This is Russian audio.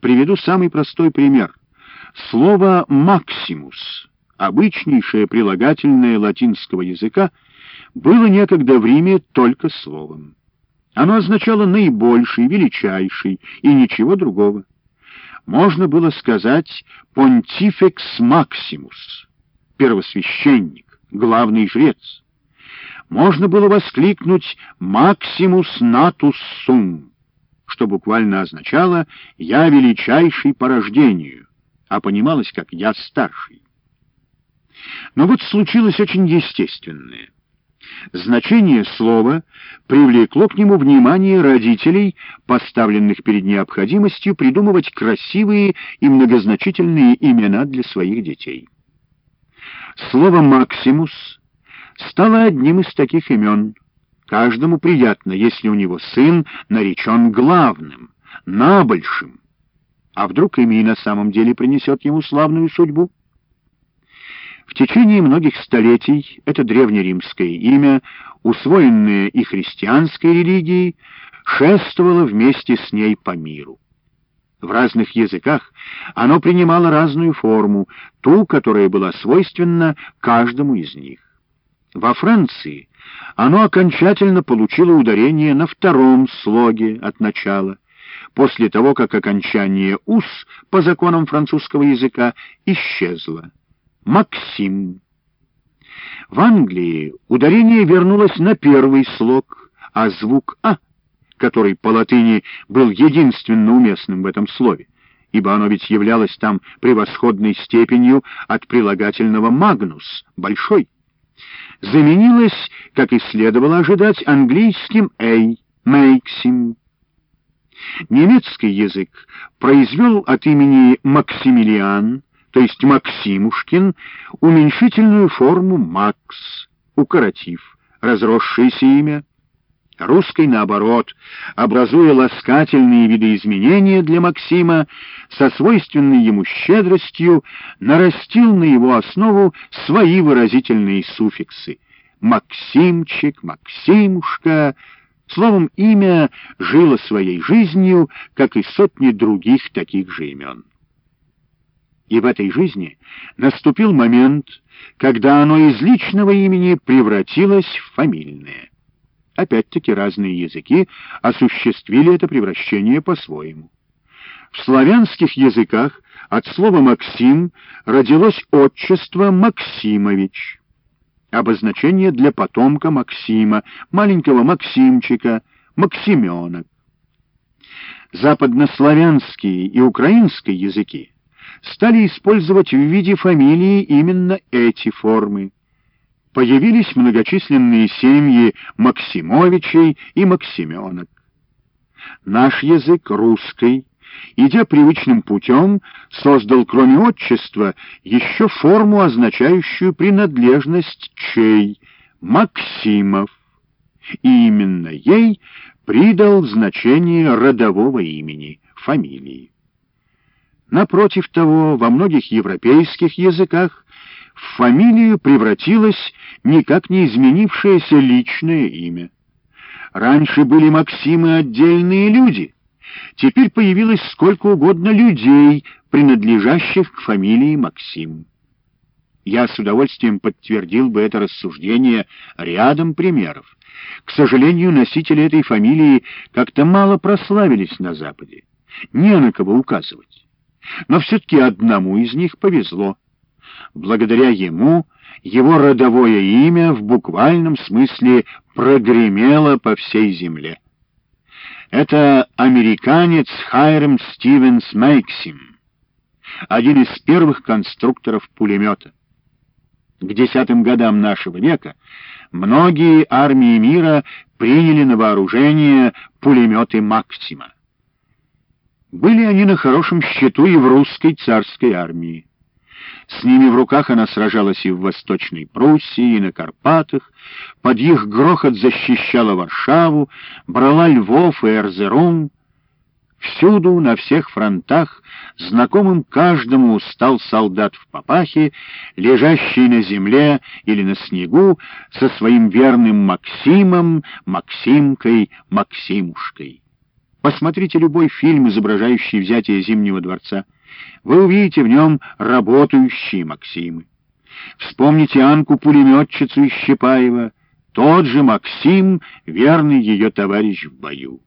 Приведу самый простой пример. Слово «максимус», обычнейшее прилагательное латинского языка, было некогда в Риме только словом. Оно означало наибольший, величайший и ничего другого. Можно было сказать «понтифекс максимус» — первосвященник, главный жрец. Можно было воскликнуть «максимус натус сум», что буквально означало «я величайший по рождению», а понималось как «я старший». Но вот случилось очень естественное — Значение слова привлекло к нему внимание родителей, поставленных перед необходимостью придумывать красивые и многозначительные имена для своих детей. Слово «максимус» стало одним из таких имен. Каждому приятно, если у него сын наречен главным, набольшим. А вдруг имя и на самом деле принесет ему славную судьбу? В течение многих столетий это древнеримское имя, усвоенное и христианской религией, шествовало вместе с ней по миру. В разных языках оно принимало разную форму, ту, которая была свойственна каждому из них. Во Франции оно окончательно получило ударение на втором слоге от начала, после того, как окончание «ус» по законам французского языка исчезло. Максим. В Англии ударение вернулось на первый слог, а звук «а», который по латыни был единственно уместным в этом слове, ибо оно ведь являлось там превосходной степенью от прилагательного «магнус» — «большой», заменилось, как и следовало ожидать, английским «эй» — «мэйксим». Немецкий язык произвел от имени Максимилиан то есть Максимушкин, уменьшительную форму Макс, укоротив разросшееся имя. Русский, наоборот, образуя ласкательные видоизменения для Максима, со свойственной ему щедростью нарастил на его основу свои выразительные суффиксы. Максимчик, Максимушка... Словом, имя жило своей жизнью, как и сотни других таких же имен. И в этой жизни наступил момент, когда оно из личного имени превратилось в фамильное. Опять-таки разные языки осуществили это превращение по-своему. В славянских языках от слова «Максим» родилось отчество «Максимович», обозначение для потомка Максима, маленького Максимчика, Максименок. Западнославянские и украинские языки стали использовать в виде фамилии именно эти формы. Появились многочисленные семьи Максимовичей и Максименок. Наш язык, русский, идя привычным путем, создал кроме отчества еще форму, означающую принадлежность чей — Максимов. И именно ей придал значение родового имени, фамилии. Напротив того, во многих европейских языках в фамилию превратилось никак не изменившееся личное имя. Раньше были Максимы отдельные люди, теперь появилось сколько угодно людей, принадлежащих к фамилии Максим. Я с удовольствием подтвердил бы это рассуждение рядом примеров. К сожалению, носители этой фамилии как-то мало прославились на Западе. Не на кого указывать. Но все-таки одному из них повезло. Благодаря ему его родовое имя в буквальном смысле прогремело по всей земле. Это американец Хайрем Стивенс Мэйксим, один из первых конструкторов пулемета. К десятым годам нашего века многие армии мира приняли на вооружение пулеметы Максима. Были они на хорошем счету и в русской царской армии. С ними в руках она сражалась и в Восточной Пруссии, и на Карпатах, под их грохот защищала Варшаву, брала Львов и Эрзерум. Всюду, на всех фронтах, знакомым каждому стал солдат в папахе, лежащий на земле или на снегу со своим верным Максимом, Максимкой, Максимушкой. Посмотрите любой фильм, изображающий взятие Зимнего дворца. Вы увидите в нем работающие Максимы. Вспомните Анку-пулеметчицу из Щепаева. Тот же Максим, верный ее товарищ в бою.